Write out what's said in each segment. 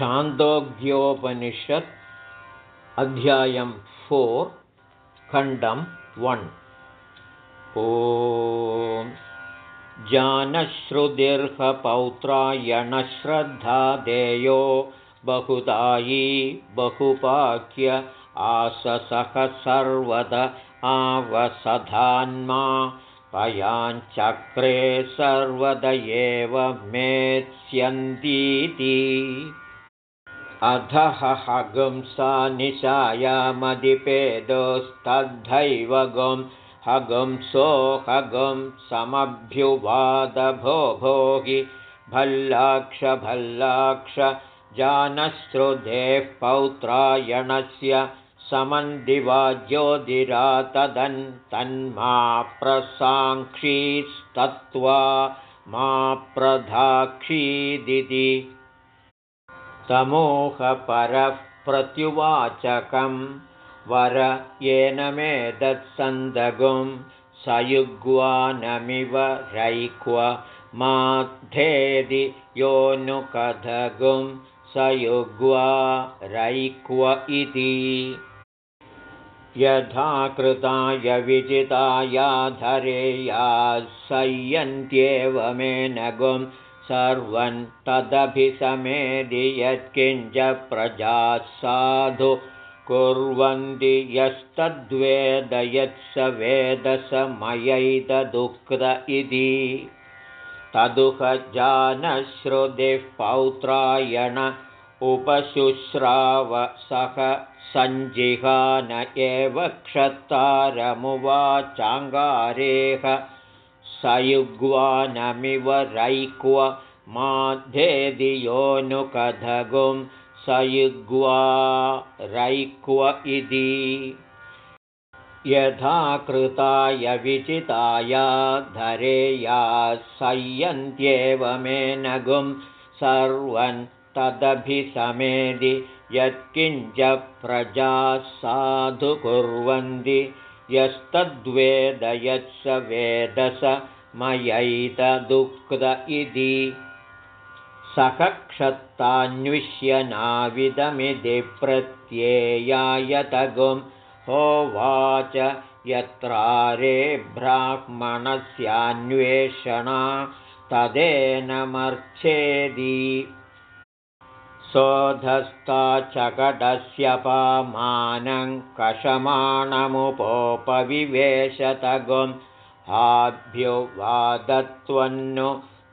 छान्दोग्योपनिषत् अध्यायं फोर् खण्डं वन्। ओ जानश्रुतिर्हपौत्रायणश्रद्धा देयो बहुदायी बहुपाक्य आससः सर्वद आवसधान्मा पयाञ्चक्रे सर्वद एव मेत्स्यन्तीति अधः हगुंसा निशायामधिपेदोस्तद्धैव गुं हगुंसो हगुं समभ्युवादभो भोगि भल्लाक्ष भल्लाक्ष जानश्रुधेः पौत्रायणस्य समन्दिवा ज्योतिरा तदन् तन्मा प्रसाङ्क्षीस्तत्त्वा मा प्रधाक्षीदिति तमोहपरः प्रत्युवाचकं वर येन मे दत्सन्दगुं सयुग्वानमिव रैक्व। माद्धेदि योऽनुकथगुं सयुग्वा रैक्व इति। यथा कृताय विजितायाधरेया सय्यन्त्येवमेनगुं सर्वं तदभिसमेदि यत्किञ्च प्रजाः साधु कुर्वन्ति यस्तद्वेदयत्स वेदसमयैतदुक्त इति। तदुहजानश्रुतिः पौत्रायण उपशुश्राव सह सञ्जिहान एव क्षत्तारमुवाचाङ्गारेह सयुग्वानमिव रैक्व माध्येदियोऽनुकथगुं सयुग्वा रैक्व इति। यथा कृताय विचिताया धरेया सय्यन्त्येवमेनगुं सर्वं तदभिसमेदि यत्किञ्च प्रजाः साधु कुर्वन्ति यस्तद्वेदयत्स वेदस मयैतदुक्त इति। सखक्षत्तान्विष्य नाविदमिति प्रत्येयायतगुं होवाच यत्रारे ब्राह्मणस्यान्वेषणा तदेनमर्च्छेदि सोऽधस्ताचकडस्य पामानं कषमाणमुपोपविवेशतगुं हाभ्युवादत्वन्नु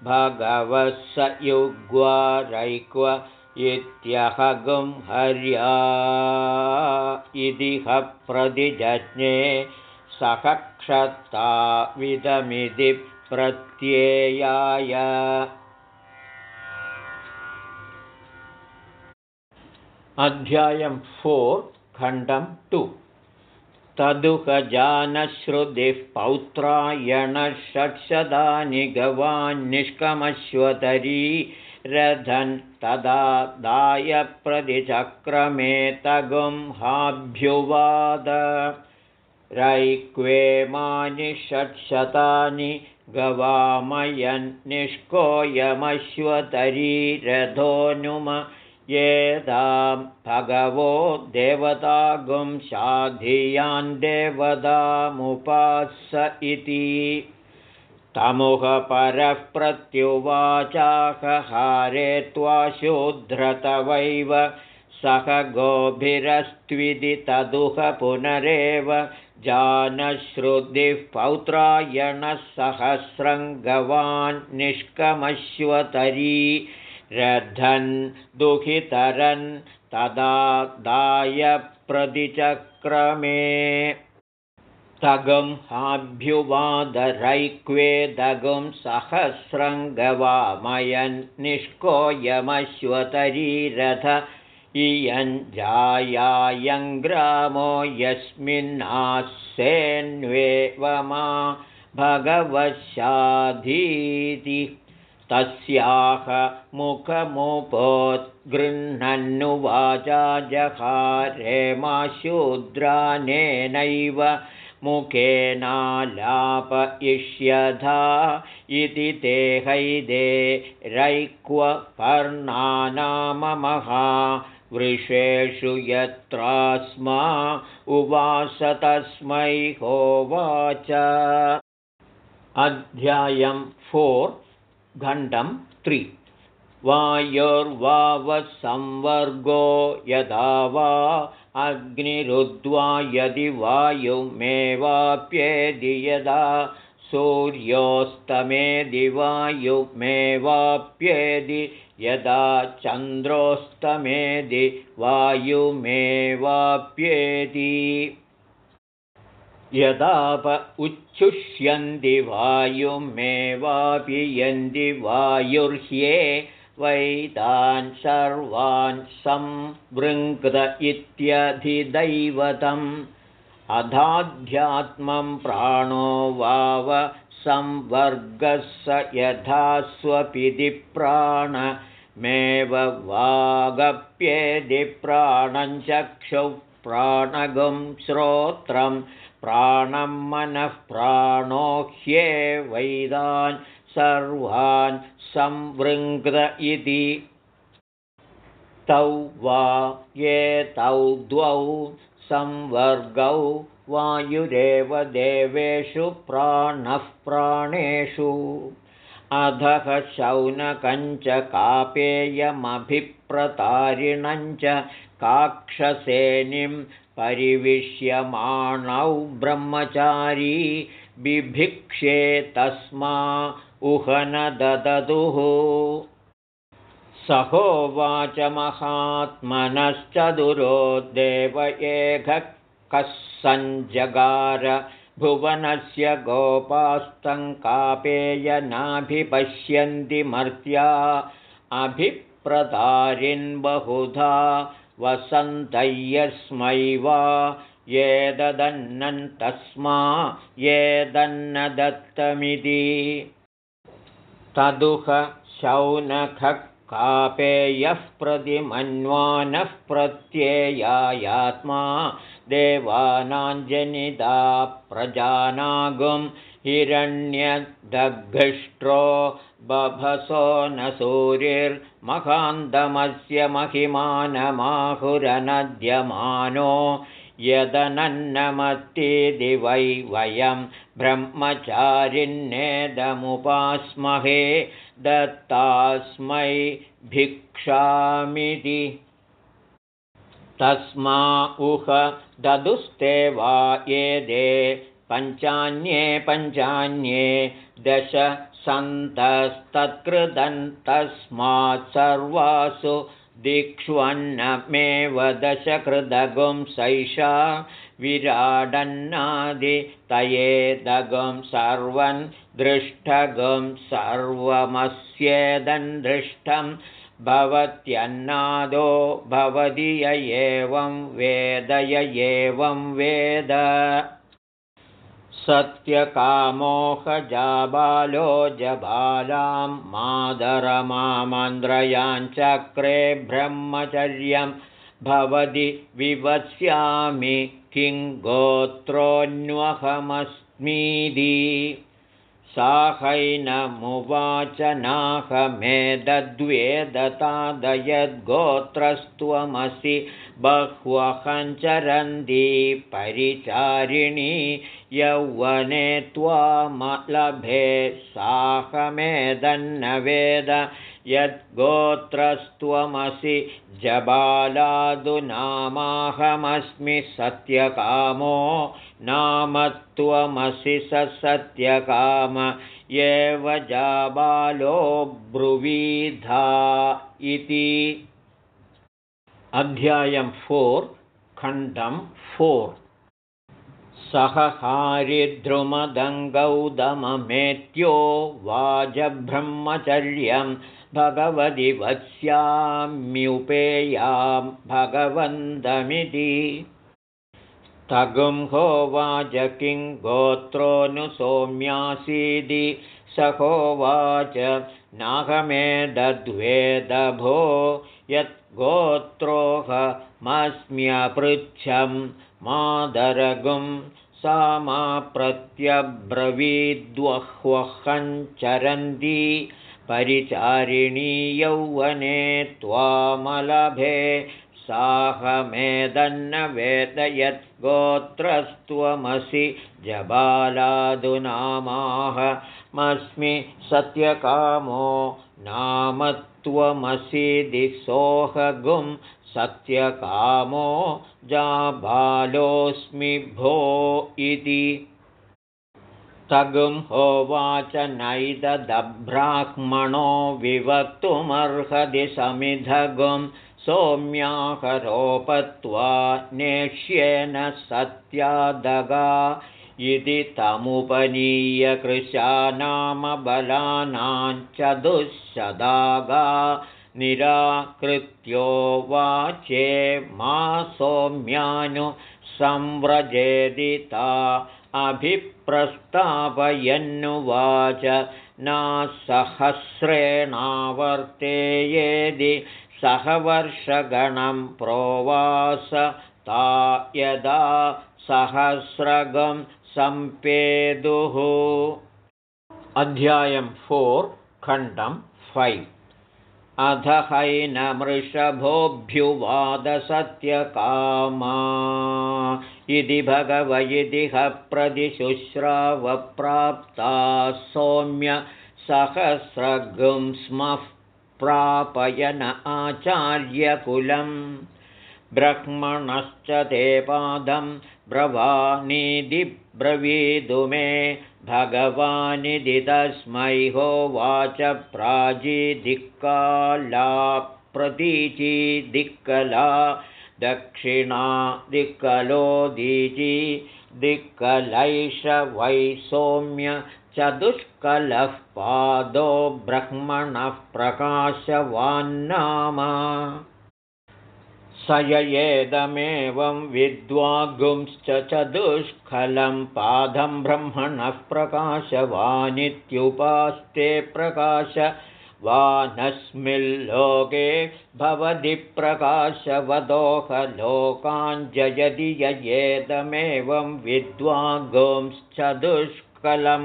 भगवः स युग्वारैक्व इत्यहगुं हर्या इति प्रतिजज्ञे सखक्षत्ताविदमिति प्रत्ययाय अध्यायं फोर् खण्डं टु। तदुहजानश्रुतिः पौत्रायणषट्शदानि गवान्निष्कमश्वतरी रथन् तदा दायप्रतिचक्रमे तगुं हाभ्युवाद। रैक्वेमानि षट्शतानि येदां भगवो देवतागुं शाधियान् देवतामुपास इति। तमुहपरः प्रत्युवाचाकहारे त्वाशूद्रतवैव सह गोभिरस्त्विदि तदुह पुनरेव जानश्रुतिः पौत्रायणः सहस्रं गवान् निष्कमश्वतरी रथन् दुहितरन् तदा दायप्रतिचक्रमे तगं हाभ्युवादरैक्वेदगुं सहस्रं गवामयन् निष्कोयमश्वतरीरथ इयञ्जायायङ्ग्रामो यस्मिन्नास्येन्वेवमा भगवशाधीति तस्याह मुखमुपोद्गृह्णन्नुवाचा जहारे मा शूद्रानेनैव मुखेनालापयिष्यथा इति ते हैदे रैक्वपर्णानाममहा वृषेषु यत्रास्मा उवास तस्मै होवाच। अध्यायं फोर् घण्टं त्रि। वायुर्वावसंवर्गो यदा वा अग्निरुद्वा यदि वायुमेवाप्येदि यदा सूर्योऽस्तमेदि वायुमेवाप्येदि यदा चन्द्रोऽस्तमेदि वायुमेवाप्येति यदाप उच्छुष्यन्ति वायुमेवापि यन्ति वायुर्ह्ये वैतान् सर्वान् संवृङ्क्त इत्यधिदैवतम्। अधाध्यात्मं प्राणो वाव संवर्गः स प्राणमेव वागप्येदि प्राणं चक्षुः प्राणगं श्रोत्रं प्राणं मनः प्राणो ह्येवैदान् सर्वान् संवृङ्क्त इति। तौ वा ये तौ द्वौ संवर्गौ वायुरेव देवेषु प्राणः प्राणेषु। अधः शौनकञ्च च काक्षसेनिं परिविश्यमाणौ ब्रह्मचारी बिभिक्षे तस्मा उहन ददतुः। सहोवाच महात्मनश्चतुरो देव एकः कः सञ्जगार भुवनस्य गोपास्तङ्कापेयनाभिपश्यन्ति मर्त्या अभिप्रतारिन् बहुधा वसन्तय्यस्मै वा ये ददन्नन्तस्मा ये दन्न दत्तमिति तदुह शौनखः कापेयः प्रतिमन्वानः प्रत्ययायात्मा देवानाञ्जनिदा प्रजानागुं हिरण्यदघृष्ट्रो बभसो न सूरिर्महान्तमस्य महिमानमाहुरनद्यमानो यदनन्नमत्ति वै वयं ब्रह्मचारिन्नेदमुपास्महे दत्तास्मै भिक्षामिति। तस्मा उह ददुस्ते वा ये दे पञ्चान्ये पञ्चान्ये दश सन्तस्तत्कृदन्तस्मात् सर्वासु दिक्ष्वन्नमेव दशकृदगुं सैषा विराडन्नादितयेदगं सर्वं दृष्टगं सर्वमस्येदन् दृष्टं भवत्यन्नादो भवति य एवं वेदय एवं वेद सत्यकामोहजाबालो जबालां मादरमामन्द्रयाञ्चक्रे ब्रह्मचर्यं भवति विवस्यामि किं गोत्रोऽन्वहमस्मीति साहैनमुवाच नाहमेदद्वेदतादयद्गोत्रस्त्वमसि बह्वहञ्चरन्ति परिचारिणी यौवने त्वामलभे साहमेदन्न वेद यद्गोत्रस्त्वमसि जबालादुनामाहमस्मि सत्यकामो नाम त्वमसि स सत्यकाम एव जाबालो ब्रुवीधा इति। अध्यायं फोर् खण्डं फोर्। सहहारिद्रुमदङ्गौदममेत्यो वाजब्रह्मचर्यं भगवति वत्स्याम्युपेयां भगवन्तमिति तगुंहोवाच किं गोत्रोऽनुसौम्यासीदि स होवाच नाहमेदद्वेदभो। यद्गोत्रोऽहमस्म्यपृच्छं मादरगुं सा मा प्रत्यब्रवीद्वह्वहञ्चरन्ती परिचारिणी यौवने त्वामलभे साहमेदन्न वेदयत् गोत्रस्त्वमसि जबालादुनामाहमस्मि सत्यकामो नाम त्वमसि दिसोहगुं सत्यकामो जाबालोऽस्मि भो इति तगुं होवाच नैदब्राह्मणो विवक्तुमर्हति समिधगुं सोम्याकरोपत्वा नेष्येन सत्यादगा। इति तमुपनीय कृशा नाम बलानाञ्च दुःशदागा निराकृत्यो वाचे मा सौम्यानु संव्रजेदिता अभिप्रस्तापयन्नुवाच नासहस्रेणावर्तेयेदि सहवर्षगणं प्रोवास ता यदा सहस्रगं सम्पेदुः। अध्यायं फोर् खण्डं फैव् अध हैनमृषभोऽभ्युवादसत्यकामा इति भगवयिदिह प्रतिशुश्रावप्राप्ता सौम्य सहस्रगुं स्मः प्रापयन आचार्यकुलं ब्रह्मणश्च ते पादं ब्रवीदु मे भगवानिदि तस्मै होवाच प्राजिदिक्काला प्रतीचिदिक्कला दक्षिणा दिक्कलोदीची दिक्कलैष वै सौम्य चतुष्कलः पादो ब्रह्मणः प्रकाशवान्नाम स ययेदमेवं विद्वागुंश्च चतुष्कलं पादं ब्रह्मणः प्रकाशवानित्युपास्ते प्रकाश वानस्मिल्लोके भवति प्रकाशवदोहलोकाञ्जयदि ययेदमेवं विद्वागुंश्चतुष्कलं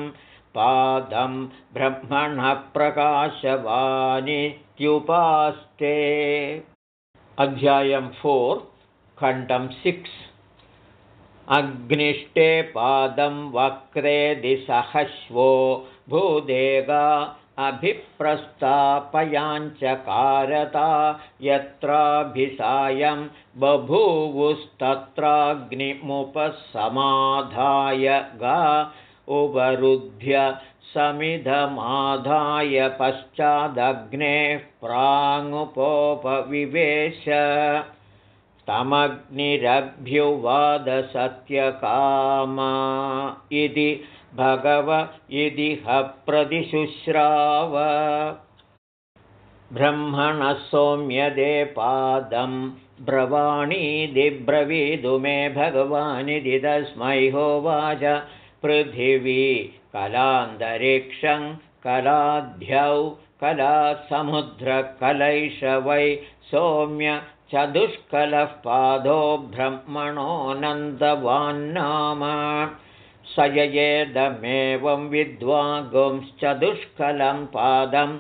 पादं ब्रह्मणः प्रकाशवानित्युपास्ते अध्यायं फोर् खण्डं सिक्स्। अग्निष्टे पादं वक्रे दिसहश्वो भूदेगा अभिप्रस्तापयाञ्चकारता यत्राभिसायं बभूवुस्तत्राग्निमुपसमाधाय गा उपरुध्य समिधमाधाय पश्चादग्नेः प्राङ्मुपोपविवेश तमग्निरभ्युवादसत्यकामा इति भगव इति प्रतिशुश्राव ब्रह्मणः सौम्यदे पादं ब्रवाणीदिब्रवीदु मे भगवानिदि तस्मै होवाच पृथिवी कलान्तरिक्षं कलाध्यौ कलासमुद्रकलैष वै सौम्य चतुष्कलः पादो ब्रह्मणोऽनन्दवान्नाम। स ययेदमेवं विद्वागुंश्चतुष्कलं पादं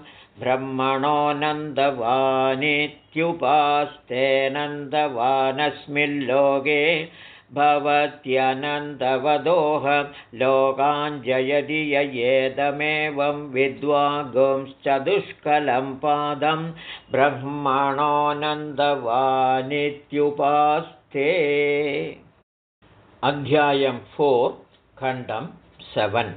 ब्रह्मणोऽनन्दवानित्युपास्तेनन्दवानस्मिल्लोके भवत्यनन्दवदोह लोकाञ्जयदि ययेदमेवं विद्वागुंश्चतुष्कलं पादं ब्रह्मणोऽनन्दवानित्युपास्ते। अध्यायं फोर् खण्डं सेवन्।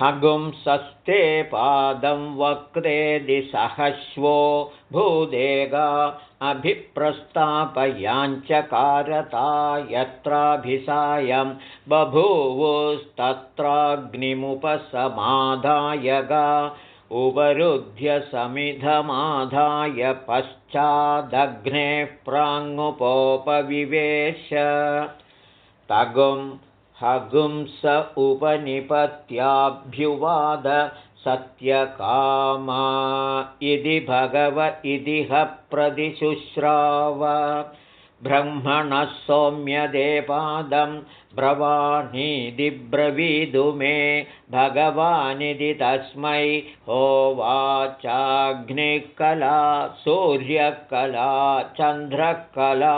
हगुंसस्ते पादं वक्रे दिसहश्वो भूदेगा अभिप्रस्तापयाञ्चकारता यत्राभिसायं गा उपरुध्य समिधमाधाय पश्चादग्नेः प्राङ्मुपोपविवेश तगुं हगुंस उपनिपत्याभ्युवाद सत्यकामा इति भगव इति ह प्रतिशुश्राव। ब्रह्मणः सौम्यदेपादं ब्रवाणीदिब्रवीदु मे भगवानिति तस्मै होवाचाग्निकला सूर्यकला चन्द्रकला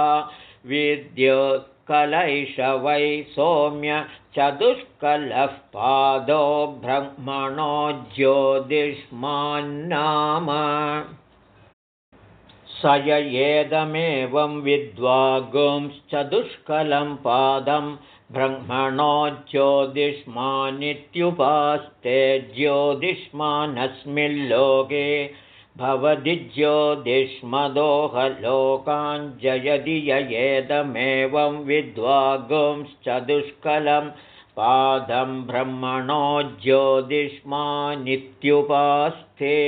विद्युत्कलैष वै सौम्य चतुष्कलः पादो ब्रह्मणो ज्योतिष्मान्नाम। स य एदमेवं विद्वागुंश्चतुष्कलं पादं ब्रह्मणो ज्योतिष्मानित्युपास्ते ज्योतिष्मानस्मिल्लोके भवति ज्योतिष्मदोहलोकाञ्जयति य एदमेवं विद्वागुंश्चतुष्कलं पादं ब्रह्मणो ज्योतिष्मानित्युपास्ते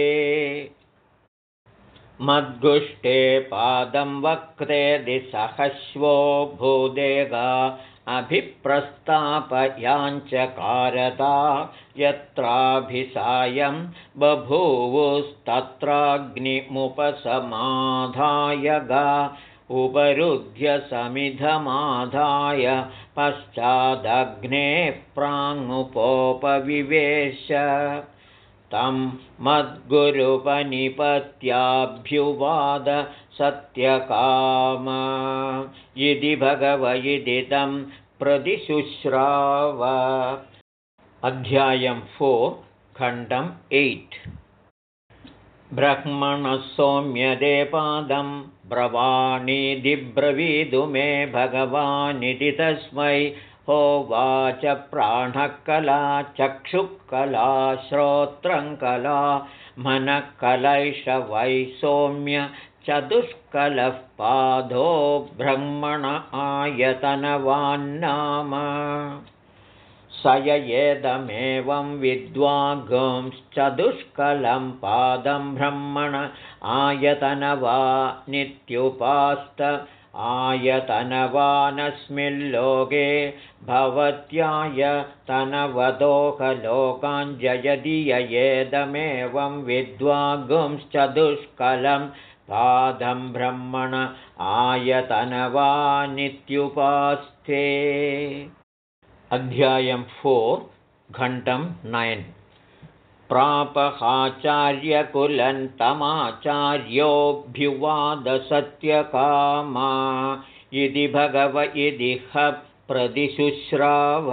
मद्गुष्टे पादं वक्ते दिसहश्वो भूदेगा अभिप्रस्तापयाञ्चकारता यत्राभिसायं बभूवुस्तत्राग्निमुपसमाधाय गा उपरुध्य समिधमाधाय पश्चादग्नेः प्राङ्मुपोपविवेश तं मद्गुरुपनिपत्याभ्युवाद सत्यकाम। इति भगवयिदिदं प्रतिशुश्राव। अध्यायं फोर् खण्डम् एय्ट्। ब्रह्मणः सौम्यदे पादं ब्रवाणीदिब्रवीदु मे भगवानिति तस्मै होवाच प्राणकला चक्षुकला श्रोत्रङ्कला मनःकलैष वै सौम्य चतुष्कलः पादो ब्रह्मण आयतनवान्नाम। स येदमेवं विद्वागुंश्चतुष्कलं पादं ब्रह्मण आयतनवा नित्युपास्त आयतनवानस्मिल्लोके भवत्याय तनवदोकलोकाञ्जयदि ययेदमेवं विद्वागुंश्चतुष्कलं पादं ब्रह्मण आयतनवानित्युपास्थे। अध्यायं फोर् घण्टं नैन् प्रापहाचार्यकुलन्तमाचार्योऽभ्युवादसत्यकामा इति भगव इदिह प्रतिशुश्राव।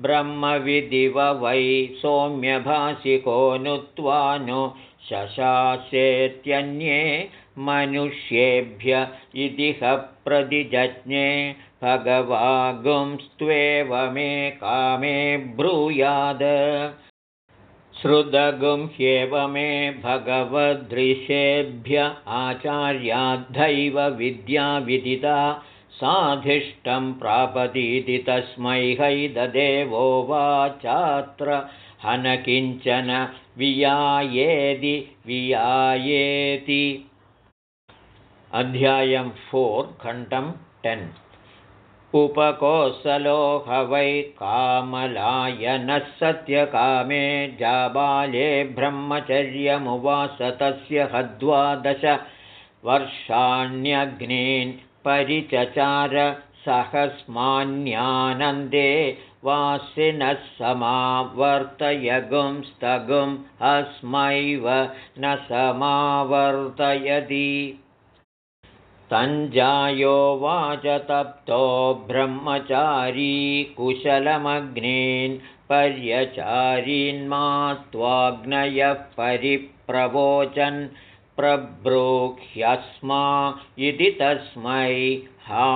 ब्रह्मविदिव वै सौम्यभासिको नुत्वा नु शशासेत्यन्ये मनुष्येभ्य इदिह प्रतिजज्ञे। भगवागुंस्त्वेव मे कामे ब्रूयाद श्रुतगुं ह्येव मे भगवदृशेभ्य आचार्याद्धैव विद्याविदिता साधिष्ठं प्रापतीति तस्मै हैददेवो वाचात्र। हन किञ्चन वियायेदि वियायेति। अध्यायं फोर् घण्टं टेन् उपकोसलो ह वै कामलायनः सत्यकामे जाबाले ब्रह्मचर्यमुवास तस्य हद्वादश वर्षाण्यग्नीन् परिचचार सहस्मान्यानन्दे वासिनः समावर्तयगुंस्तगुं अस्मैव न समावर्तयति तञ्जायोवाच तप्तो ब्रह्मचारी कुशलमग्नीन् पर्यचारीन्मात्वाग्नयः परिप्रवोचन् प्रब्रूह्यस्मा इति तस्मै हा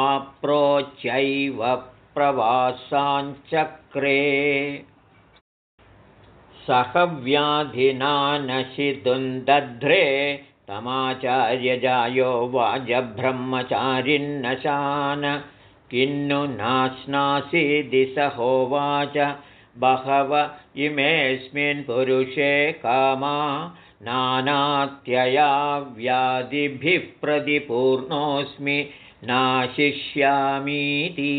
प्रोच्यैव प्रवासाञ्चक्रे। सह व्याधिना नशितुन्दध्रे तमाचार्यजायो वाजब्रह्मचारिन्नशान। किन्नु नाश्नासि दिशहोवाच बहव इमेऽस्मिन् पुरुषे कामा नानात्यया व्याधिभिः प्रतिपूर्णोऽस्मि नाशिष्यामीति।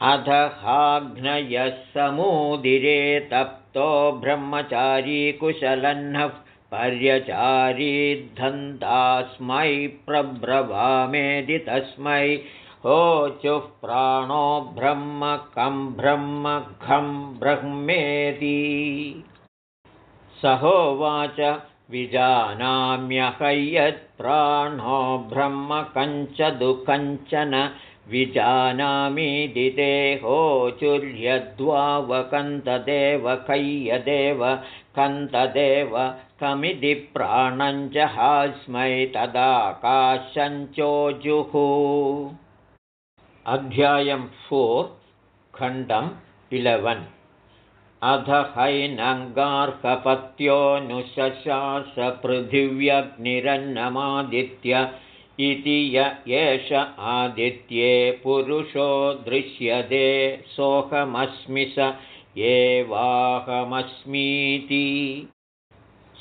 अधहाघ्नयः समूदिरे तप्तो ब्रह्मचारी कुशलह्नः पर्यचारीद्धन्तास्मै प्रब्रवामेदि तस्मै होचुः प्राणो ब्रह्म कं ब्रह्म खं ब्रह्मेति। सहोवाच विजानाम्यहय्यत्प्राणो ब्रह्म कञ्च दुःखञ्चन विजानामि दिदेहोचुर्यद्वावकन्तदेव कय्यदेव कन्तदेव कमिति प्राणञ्जहास्मै तदाकाशञ्चोजुः अध्यायं फोर् खण्डम् इलेवन्। अध हैनङ्गार्कपत्योऽनुशशासपृथिव्यग्निरन्नमादित्य इति य एष आदित्ये पुरुषो दृश्यते सोऽहमस्मि स एवाहमस्मीति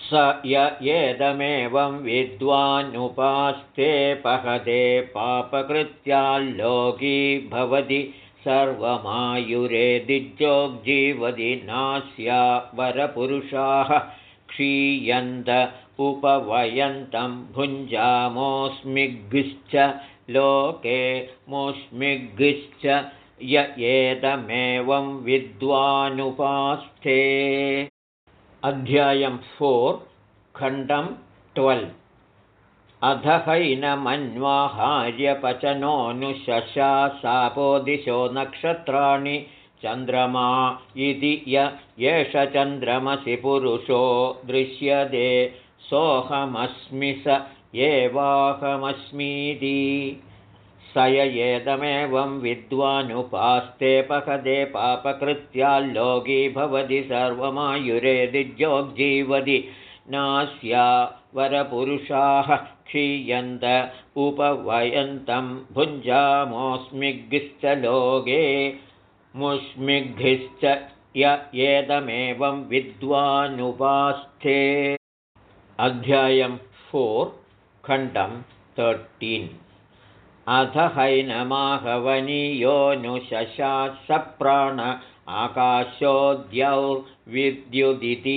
स य एदमेवं विद्वानुपास्ते पहदे पापकृत्याल्लोकी भवति सर्वमायुरेदिजोग्जीवति नास्या वरपुरुषाः। क्षीयन्त उपवयन्तं भुञ्जामोऽस्मिग्श्च लोके मोऽस्मिग्श्च य एतमेवं विद्वानुपास्थे। अध्यायं फोर् खण्डं ट्वेल्व् अध हैनमन्वाहार्यपचनोऽनुशशासापो दिशो नक्षत्राणि चन्द्रमा इति य एष चन्द्रमसि पुरुषो दृश्यते। सोऽहमस्मि स एवाहमस्मीति स विद्वानुपास्ते पकदे पापकृत्याल्लोकी भवति सर्वमायुरेदिज्योग्जीवति नास्या वरपुरुषाः क्षीयन्त उपवयन्तं भुञ्जामोऽस्मिग्श्च लोके मुष्मिग्भिश्च य एदमेवं विद्वानुपास्थे। अध्यायं फोर् खण्डं तर्टीन् अथ हैनमाहवनीयोऽनुशशासप्राण आकाशोऽद्यौर्विद्युदिति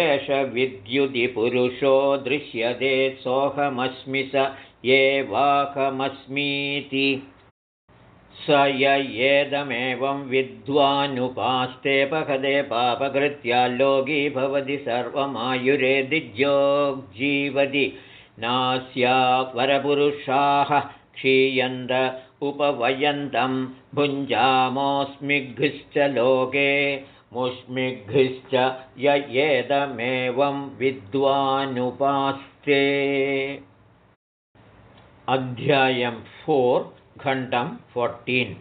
एष विद्युदिपुरुषो दृश्यते सोऽहमस्मि स एवाहमस्मीति स य एदमेवं विद्वानुपास्ते पहदे पापकृत्याल्लोकी भवति सर्वमायुरेदिज्योग्जीवति नास्या वरपुरुषाः क्षीयन्त उपवयन्तं भुञ्जामोऽस्मिग्श्च लोके मुष्मिग्भिश्च एदमेवं विद्वानुपास्ते। अध्यायं फोर् खण्डं फोर्टीन्।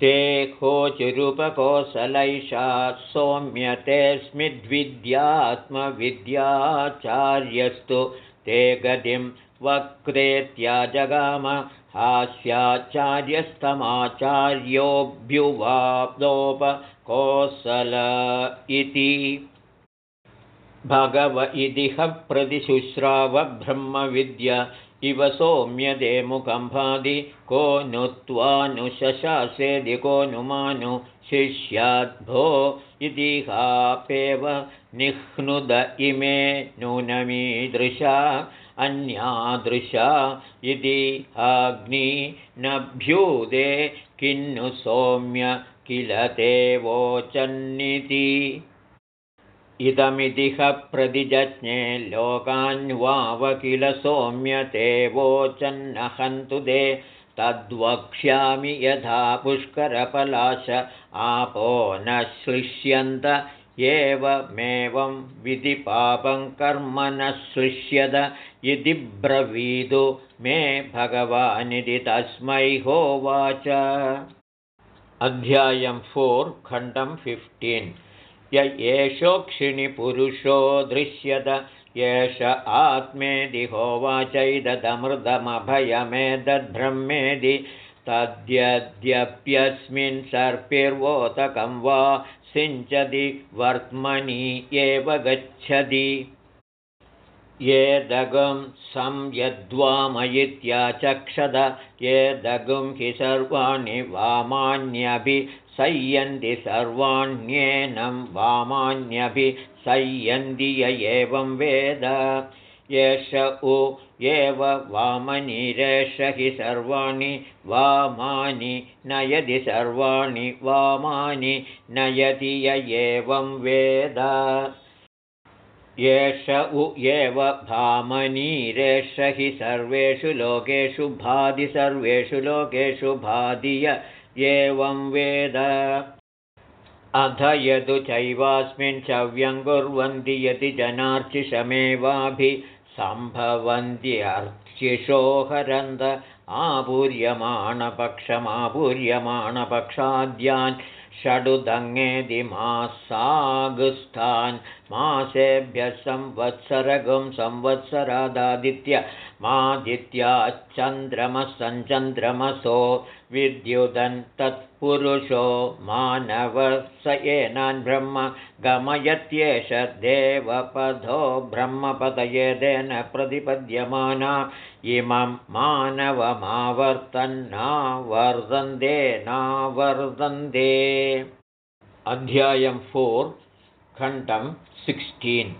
ते कोचुरुपकोसलैषा सौम्यतेऽस्मिद्विद्यात्मविद्याचार्यस्तु ते गतिं वक्रेत्याजगाम हास्याचार्यस्तमाचार्योऽभ्युवाप्तोपकोसल इति। भगव इदिह प्रतिशुश्रावब्रह्मविद्य इव सौम्यदे मुखम्भादि को नु त्वानुशशासेदि को नु मानु शिष्याद्भो इतिहापेव निह्नुद इमे नूनमीदृशा अन्यादृशा इति अग्नि नभ्यूदे किन्नु सौम्य किल ते वोचन्निति। इदमितिह प्रतिजज्ञे लोकान्वाव किल सौम्य ते वोचन्नहन्तु दे। तद्वक्ष्यामि यथा पुष्करपलाश आपो न श्लिष्यन्त एवमेवं विधिपापं कर्म न श्लिष्यत इति ब्रवीदु मे भगवानिति तस्मै होवाच। अध्यायं फोर् खण्डं फिफ्टीन् य एषोक्षिणिपुरुषो दृश्यत एष आत्मेदि होवाचैदमृतमभयमेतद्ब्रह्मेदि तद्यद्यप्यस्मिन् सर्पिर्वोतकं वा सिञ्चति वर्त्मनि एव गच्छति। ये दगुं संयद्वामयित्याचक्षद ये दगुं हि सर्वाणि वामान्यभि संयन्ति सर्वाण्येनं वामान्यभिसंयन्ति य एवं वेद एष उ एव वामनिरेष हि सर्वाणि वामानि नयति सर्वाणि वामानि नयति य एवं वेद। एष उ एव भामनीरेष हि सर्वेषु लोकेषु भाति सर्वेषु लोकेषु भाधिय एवं वेद। अध यदु चैवास्मिन् चव्यङ्कुर्वन्ति यदि जनार्चिषमेवाभिसम्भवन्त्यर्चिषो हरन्त आपूर्यमाणपक्षमापूर्यमाणपक्षाद्यान् षडुदङ्गेदिमासागुस्थान् मासेभ्यः संवत्सरगं संवत्सरादादित्य मादित्याश्चन्द्रमसञ्चन्द्रमसो विद्युदन् तत्पुरुषो मानव स एनान् ब्रह्म गमयत्येष देवपथो ब्रह्मपदयेदेन प्रतिपद्यमाना। इमं मानवमावर्तन्नावर्तन्ते नावर्तन्ते। अध्यायं फोर् खण्डं सिक्स्टीन्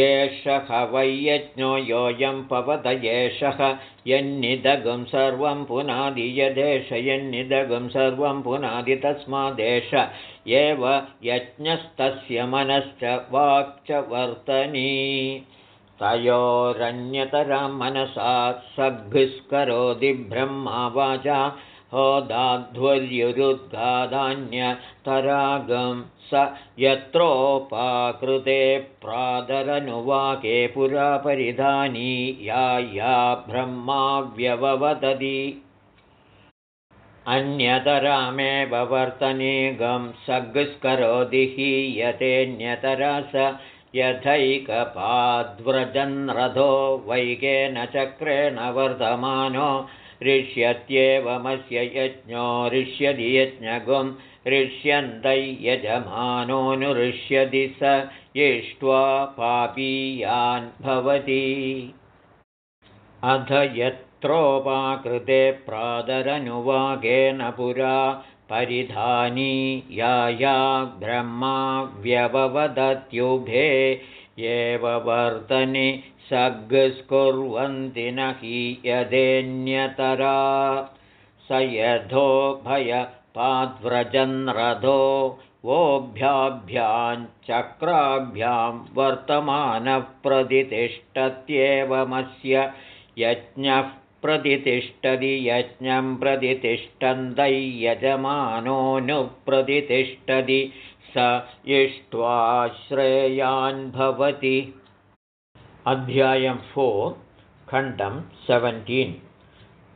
एषः वैयज्ञो योऽयं पवद एषः यन्निदगं सर्वं पुनादि यदेष यन्निदगं सर्वं पुनादि तस्मादेश एव यज्ञस्तस्य मनश्च वाक् च वर्तनी तयोरन्यतरां मनसा सद्भिस्करोति ब्रह्मा वाचा होदाध्वर्युरुद्गादान्यतरागं स यत्रोपाकृते प्रादरनुवाके पुरा परिधानी या या ब्रह्माव्यवदति अन्यतरामेव वर्तनेगं सग्स्करोति हि यतेऽन्यतरा स यथैकपाद्व्रजन्रथो वैकेन चक्रेण वर्धमानो ऋष्यत्येवमस्य यज्ञो ऋष्यति यज्ञगुं ऋष्यन्दै यजमानोऽनुऋष्यति स इष्ट्वा पापीयान् भवति। अध यत्रोपाकृते प्रादरनुवागेन पुरा परिधानी या या ब्रह्मा व्यववदत्युभे एव वर्तनि सग्स्कुर्वन्ति न हि यदेन्यतरा स यथो भयपाद्व्रजन्रथो वोभ्याभ्याञ्चक्राभ्यां वर्तमानः प्रतितिष्ठत्येवमस्य यज्ञः प्रतितिष्ठति यज्ञं प्रतितिष्ठन्दै यजमानोऽनुप्रतितिष्ठति स इष्ट्वा श्रेयान् भवति। अध्यायं फोर् खण्डं सेवेण्टीन्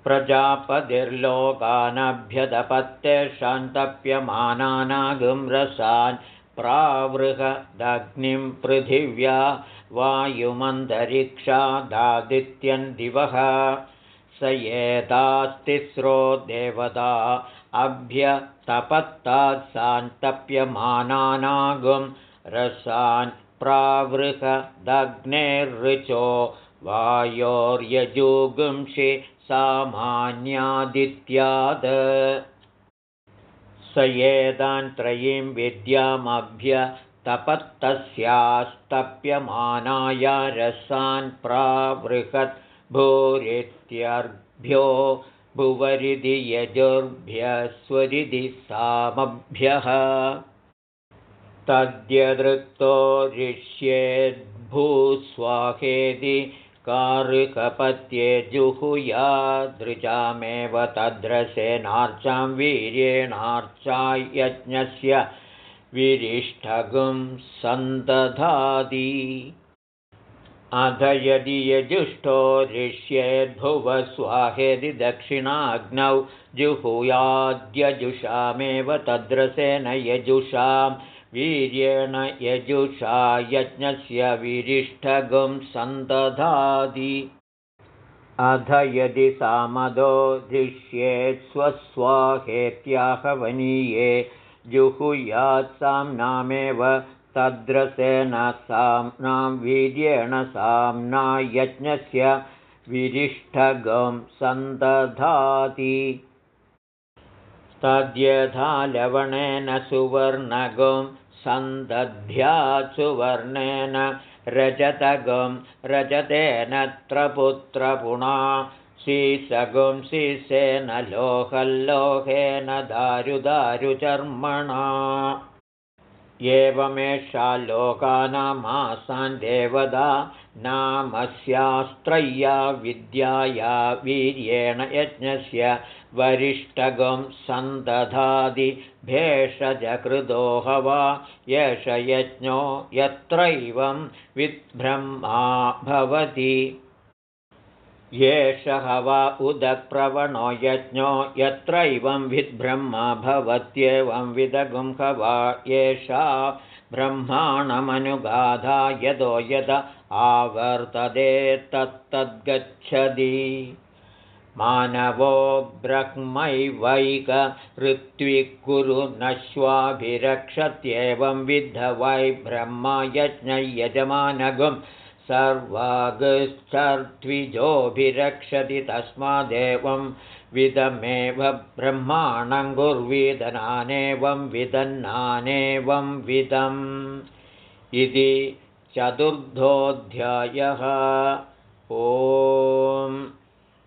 प्रजापतिर्लोकानभ्यदपत्यशान्तप्यमानानागं रसान् प्रावृहदग्निं पृथिव्या वायुमन्तरिक्षादादित्यन् दिवः। स एतास्तिस्रो देवता अभ्यतपत्तात्सान्तप्यमानानागुं रसान् प्रावृहदग्नेर्ऋचो वायोर्यजुगुंषि सामान्यादित्यात् स एतान् त्रयीं विद्यामभ्य तपत्तस्यास्तप्यमानाय रसान् प्रावृहत् भूरित्यर्भ्यो भुवरिदि यजुर्भ्यस्वरिदि सामभ्यः। तद्यदृक्तो ऋष्येद्भूस्वाहेति कारुकपत्ये जुहुयादृचामेव तद्रसेनार्चां वीर्येणार्चायज्ञस्य विरिष्ठगुं सन्दधाति अध यदि यजुष्ठो ऋष्येद्भुवस्वाहेदि दक्षिणाग्नौ जुहुयाद्यजुषामेव तद्रसेन यजुषाम् वीर्येण यजुषा यज्ञस्य विरिष्ठगं सन्दधाति अध यदि सामदो दृश्येत् स्वस्वाहेत्याहवनीये जुहुयात् साम्नामेव तद्रसेन साम्नां वीर्येण साम्ना यज्ञस्य विरिष्ठगं सन्दधाति तद्यथा लवणेन सुवर्णगं सन्दध्या सुवर्णेन रजतगं रजतेन त्रपुत्रपुणा शीसगं शीसेन लोहल्लोहेन दारुदारुचर्मणा एवमेषा लोकानामासान् देवदा नामस्यास्त्रय्या विद्याया वीर्येण यज्ञस्य वरिष्ठगं सन्दधादि भेषजकृदोह वा एष यज्ञो यत्रैवं विद्ब्रह्मा भवति एषः वा उदप्रवणो यज्ञो यत्रैवं विद्ब्रह्मा भवत्येवं विदगुं ह वा एषा ब्रह्माणमनुगाधा यदो यद आवर्तते तत्तद्गच्छति। मानवो ब्रह्मैवैकऋत्विकुरु नश्वाभिरक्षत्येवं विद्ध वै ब्रह्म यज्ञयजमानगं सर्वागच्छर्द्विजोऽभिरक्षति तस्मादेवं विदमेव ब्रह्माणं गुर्विदनानेवं विदन्नानेवं विदम् इति चतुर्थोऽध्यायः। ओ